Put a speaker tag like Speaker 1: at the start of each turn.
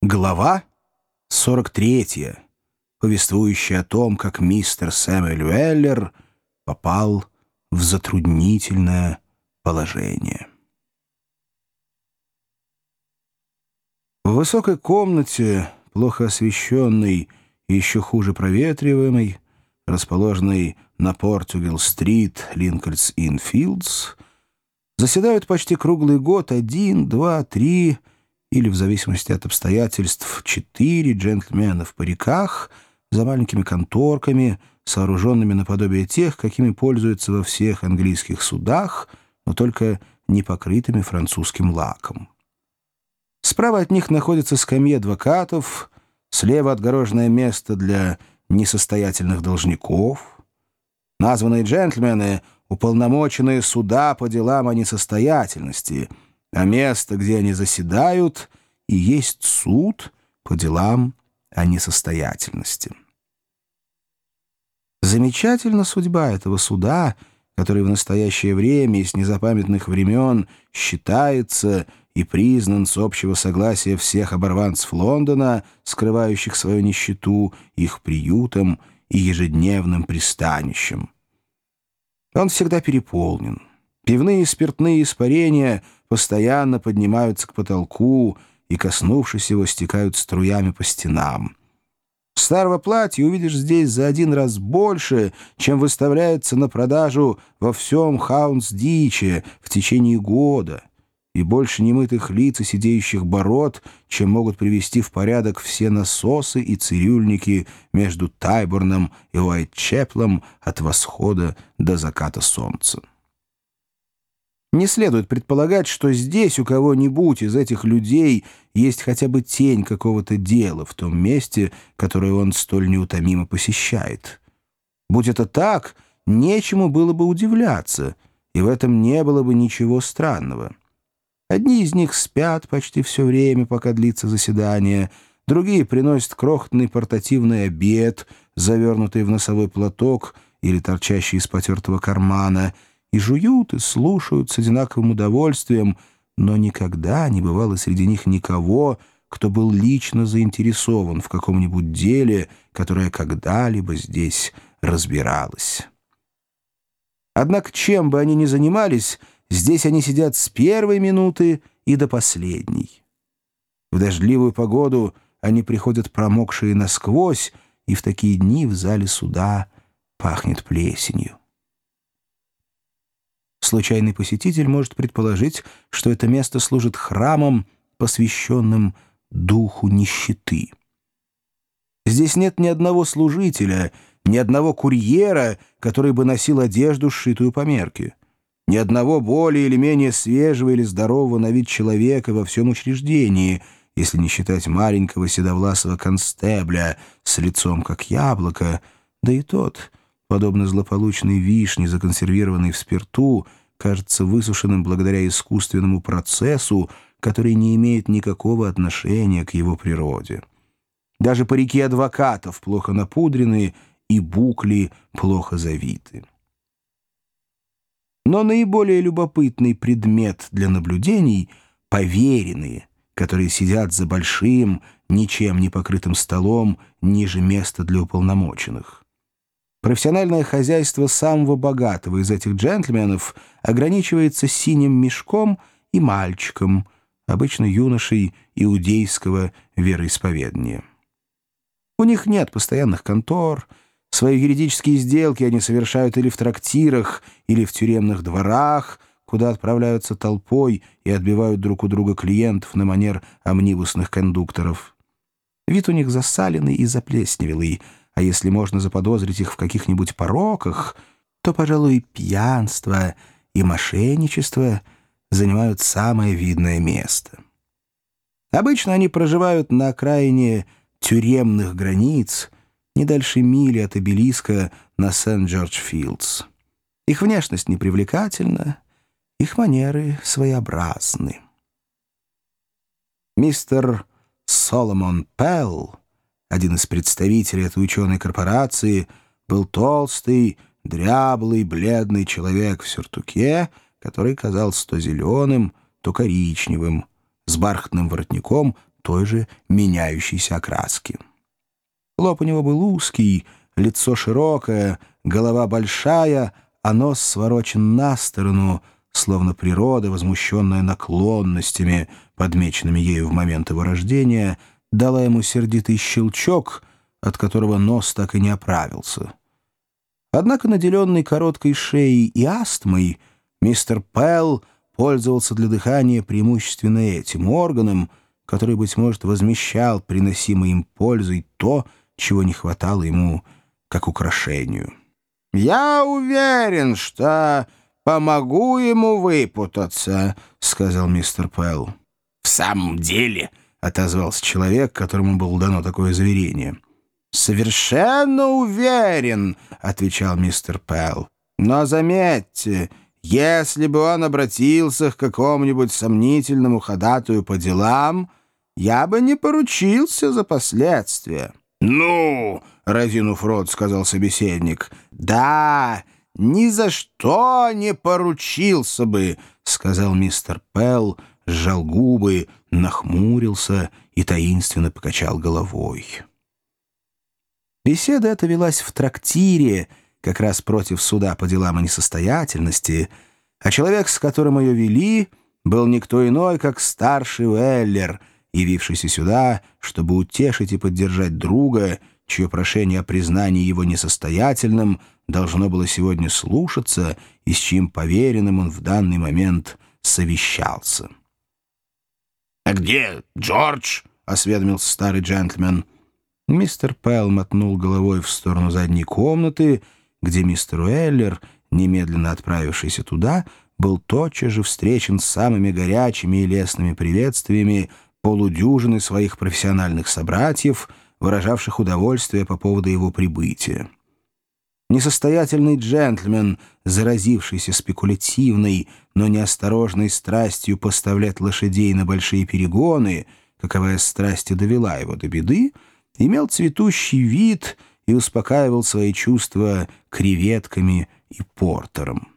Speaker 1: Глава 43, повествующая о том, как мистер Сэмюэль Уэллер попал в затруднительное положение. В высокой комнате, плохо освещенной и еще хуже проветриваемой, расположенной на Португал-стрит, Линкольнс-Инфилдс, заседают почти круглый год один, два, три или, в зависимости от обстоятельств, четыре джентльмена в париках за маленькими конторками, сооруженными наподобие тех, какими пользуются во всех английских судах, но только не покрытыми французским лаком. Справа от них находятся скамьи адвокатов, слева отгороженное место для несостоятельных должников. Названные джентльмены — уполномоченные суда по делам о несостоятельности — а место, где они заседают, и есть суд по делам о несостоятельности. Замечательна судьба этого суда, который в настоящее время и с незапамятных времен считается и признан с общего согласия всех оборванцев Лондона, скрывающих свою нищету, их приютом и ежедневным пристанищем. Он всегда переполнен. Пивные и спиртные испарения постоянно поднимаются к потолку и, коснувшись его, стекают струями по стенам. Старого платья увидишь здесь за один раз больше, чем выставляется на продажу во всем Хаунс-Диче в течение года, и больше немытых лиц и сидеющих бород, чем могут привести в порядок все насосы и цирюльники между Тайборном и Уайтчеплом от восхода до заката солнца. Не следует предполагать, что здесь у кого-нибудь из этих людей есть хотя бы тень какого-то дела в том месте, которое он столь неутомимо посещает. Будь это так, нечему было бы удивляться, и в этом не было бы ничего странного. Одни из них спят почти все время, пока длится заседание, другие приносят крохотный портативный обед, завернутый в носовой платок или торчащий из потертого кармана — и жуют, и слушают с одинаковым удовольствием, но никогда не бывало среди них никого, кто был лично заинтересован в каком-нибудь деле, которое когда-либо здесь разбиралось. Однако чем бы они ни занимались, здесь они сидят с первой минуты и до последней. В дождливую погоду они приходят промокшие насквозь, и в такие дни в зале суда пахнет плесенью. Случайный посетитель может предположить, что это место служит храмом, посвященным духу нищеты. Здесь нет ни одного служителя, ни одного курьера, который бы носил одежду, сшитую по мерке, ни одного более или менее свежего или здорового на вид человека во всем учреждении, если не считать маленького седовласого констебля с лицом как яблоко, да и тот, подобно злополучной вишне, законсервированной в спирту, кажется высушенным благодаря искусственному процессу, который не имеет никакого отношения к его природе. Даже парики адвокатов плохо напудрены и букли плохо завиты. Но наиболее любопытный предмет для наблюдений — поверенные, которые сидят за большим, ничем не покрытым столом ниже места для уполномоченных. Профессиональное хозяйство самого богатого из этих джентльменов ограничивается синим мешком и мальчиком, обычно юношей иудейского вероисповедания. У них нет постоянных контор, свои юридические сделки они совершают или в трактирах, или в тюремных дворах, куда отправляются толпой и отбивают друг у друга клиентов на манер амнибусных кондукторов. Вид у них засаленный и заплесневелый — а если можно заподозрить их в каких-нибудь пороках, то, пожалуй, пьянство и мошенничество занимают самое видное место. Обычно они проживают на окраине тюремных границ, не дальше мили от обелиска на Сент-Джордж-Филдс. Их внешность непривлекательна, их манеры своеобразны. Мистер Соломон Пелл один из представителей этой ученой корпорации был толстый, дряблый, бледный человек в сюртуке, который казался то зеленым, то коричневым, с бархатным воротником той же меняющейся окраски. Лоб у него был узкий, лицо широкое, голова большая, а нос сворочен на сторону, словно природа, возмущенная наклонностями, подмеченными ею в момент его рождения, дала ему сердитый щелчок, от которого нос так и не оправился. Однако, наделенный короткой шеей и астмой, мистер Пелл пользовался для дыхания преимущественно этим органом, который, быть может, возмещал приносимой им пользой то, чего не хватало ему как украшению.
Speaker 2: «Я уверен, что помогу ему выпутаться», — сказал мистер Пелл.
Speaker 1: «В самом деле», — отозвался человек, которому было дано такое заверение.
Speaker 2: «Совершенно уверен», — отвечал мистер Пелл. «Но заметьте, если бы он обратился к какому-нибудь сомнительному ходатую по делам, я бы не поручился за последствия».
Speaker 1: «Ну!» — разинув рот, сказал собеседник.
Speaker 2: «Да, ни за что не поручился бы», — сказал мистер Пелл, сжал губы, нахмурился и таинственно покачал головой.
Speaker 1: Беседа эта велась в трактире, как раз против суда по делам о несостоятельности, а человек, с которым ее вели, был никто иной, как старший Уэллер — явившийся сюда, чтобы утешить и поддержать друга, чье прошение о признании его несостоятельным должно было сегодня слушаться и с чьим поверенным он в данный момент совещался.
Speaker 2: «А где Джордж?» — осведомился старый джентльмен.
Speaker 1: Мистер Пэл мотнул головой в сторону задней комнаты, где мистер Уэллер, немедленно отправившийся туда, был тотчас же встречен с самыми горячими и лестными приветствиями полудюжины своих профессиональных собратьев, выражавших удовольствие по поводу его прибытия. Несостоятельный джентльмен, заразившийся спекулятивной, но неосторожной страстью поставлять лошадей на большие перегоны, каковая страсть и довела его до беды, имел цветущий вид и успокаивал свои чувства креветками и портером.